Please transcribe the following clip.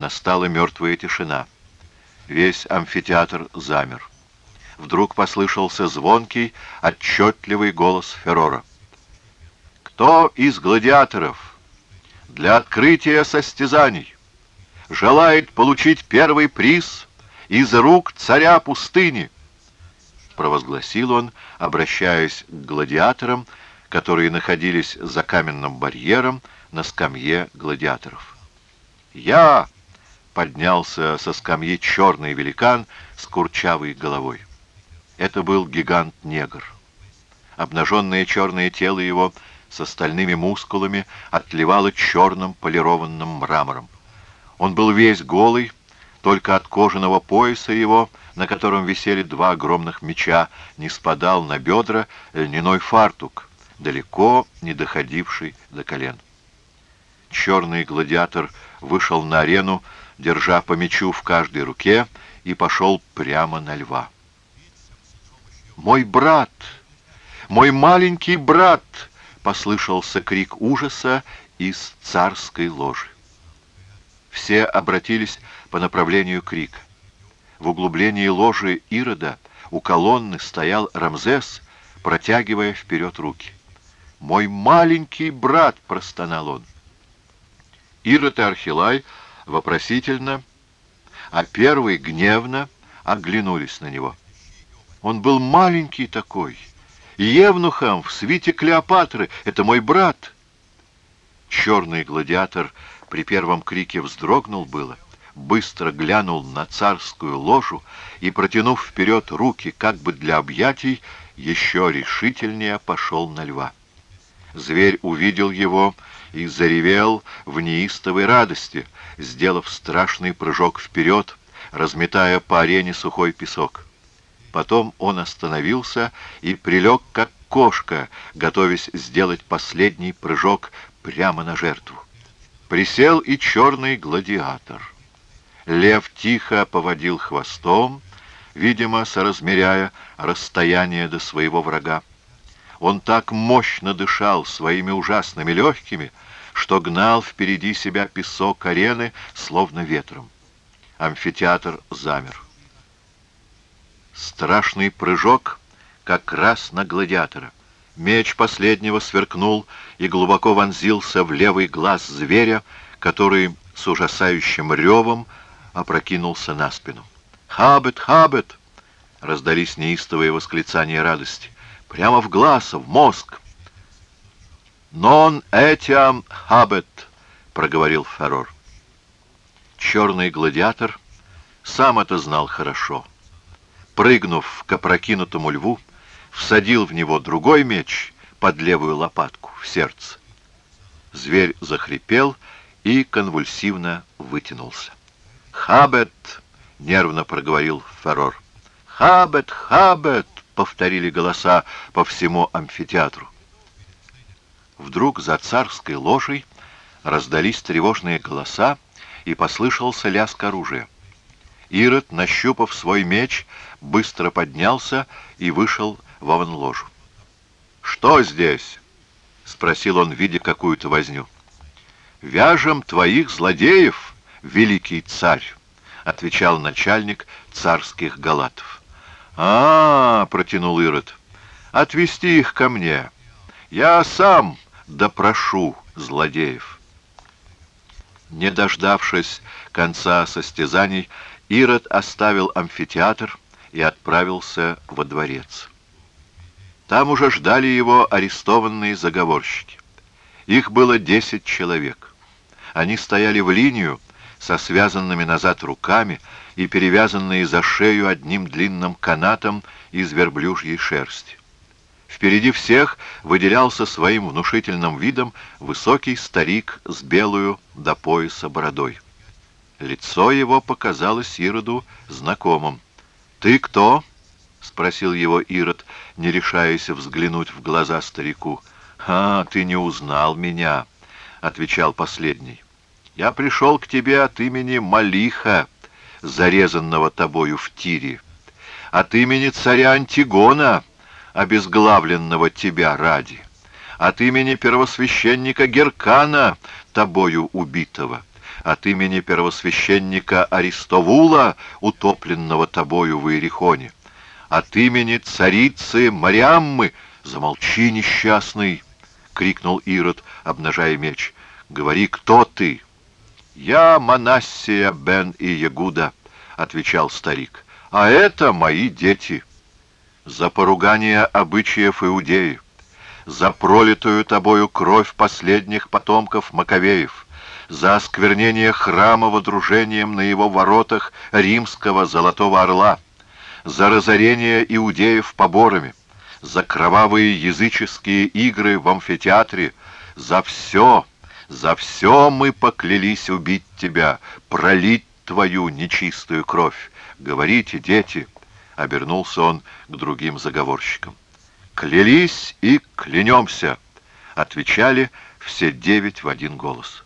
Настала мертвая тишина. Весь амфитеатр замер. Вдруг послышался звонкий, отчетливый голос Феррора. «Кто из гладиаторов для открытия состязаний желает получить первый приз из рук царя пустыни?» провозгласил он, обращаясь к гладиаторам, которые находились за каменным барьером на скамье гладиаторов. «Я!» — поднялся со скамьи черный великан с курчавой головой. Это был гигант-негр. Обнаженное черное тело его с остальными мускулами отливало черным полированным мрамором. Он был весь голый, только от кожаного пояса его, на котором висели два огромных меча, не спадал на бедра льняной фартук, далеко не доходивший до колен. Черный гладиатор вышел на арену, держа по мечу в каждой руке, и пошел прямо на льва. «Мой брат! Мой маленький брат!» — послышался крик ужаса из царской ложи. Все обратились по направлению крика. В углублении ложи Ирода у колонны стоял Рамзес, протягивая вперед руки. «Мой маленький брат!» — простонал он. Ирод и Архилай вопросительно, а первый гневно оглянулись на него. Он был маленький такой, евнухом в свите Клеопатры. Это мой брат. Черный гладиатор при первом крике вздрогнул было, быстро глянул на царскую ложу и, протянув вперед руки, как бы для объятий, еще решительнее пошел на льва. Зверь увидел его и заревел в неистовой радости, сделав страшный прыжок вперед, разметая по арене сухой песок. Потом он остановился и прилег, как кошка, готовясь сделать последний прыжок прямо на жертву. Присел и черный гладиатор. Лев тихо поводил хвостом, видимо, соразмеряя расстояние до своего врага. Он так мощно дышал своими ужасными легкими, что гнал впереди себя песок арены, словно ветром. Амфитеатр замер. Страшный прыжок как раз на гладиатора. Меч последнего сверкнул и глубоко вонзился в левый глаз зверя, который с ужасающим ревом опрокинулся на спину. «Хабет! Хабет!» — раздались неистовые восклицания радости. «Прямо в глаз, в мозг!» «Нон этиам хабет!» — проговорил Феррор. Черный гладиатор сам это знал хорошо — прыгнув к опрокинутому льву, всадил в него другой меч под левую лопатку, в сердце. Зверь захрипел и конвульсивно вытянулся. «Хабет!» — нервно проговорил Феррор. «Хабет! Хабет!» — повторили голоса по всему амфитеатру. Вдруг за царской ложей раздались тревожные голоса, и послышался лязг оружия. Ирод, нащупав свой меч, быстро поднялся и вышел в аванложу. «Что здесь?» — спросил он, видя какую-то возню. «Вяжем твоих злодеев, великий царь!» — отвечал начальник царских галатов. А, протянул Ирод. «Отвести их ко мне. Я сам допрошу злодеев». Не дождавшись конца состязаний, Ирод оставил амфитеатр и отправился во дворец. Там уже ждали его арестованные заговорщики. Их было десять человек. Они стояли в линию со связанными назад руками и перевязанные за шею одним длинным канатом из верблюжьей шерсти. Впереди всех выделялся своим внушительным видом высокий старик с белую до пояса бородой. Лицо его показалось Ироду знакомым. «Ты кто?» — спросил его Ирод, не решаясь взглянуть в глаза старику. «А, ты не узнал меня», — отвечал последний. «Я пришел к тебе от имени Малиха, зарезанного тобою в тире, от имени царя Антигона, обезглавленного тебя ради, от имени первосвященника Геркана, тобою убитого» от имени первосвященника Аристовула, утопленного тобою в Иерихоне, от имени царицы Мариаммы, замолчи, несчастный, — крикнул Ирод, обнажая меч. — Говори, кто ты? — Я Манассия бен и Ягуда, — отвечал старик. — А это мои дети. За поругание обычаев Иудеи, за пролитую тобою кровь последних потомков Маковеев, за осквернение храма водружением на его воротах римского Золотого Орла, за разорение иудеев поборами, за кровавые языческие игры в амфитеатре, за все, за все мы поклялись убить тебя, пролить твою нечистую кровь. Говорите, дети, — обернулся он к другим заговорщикам. «Клялись и клянемся!» — отвечали все девять в один голос.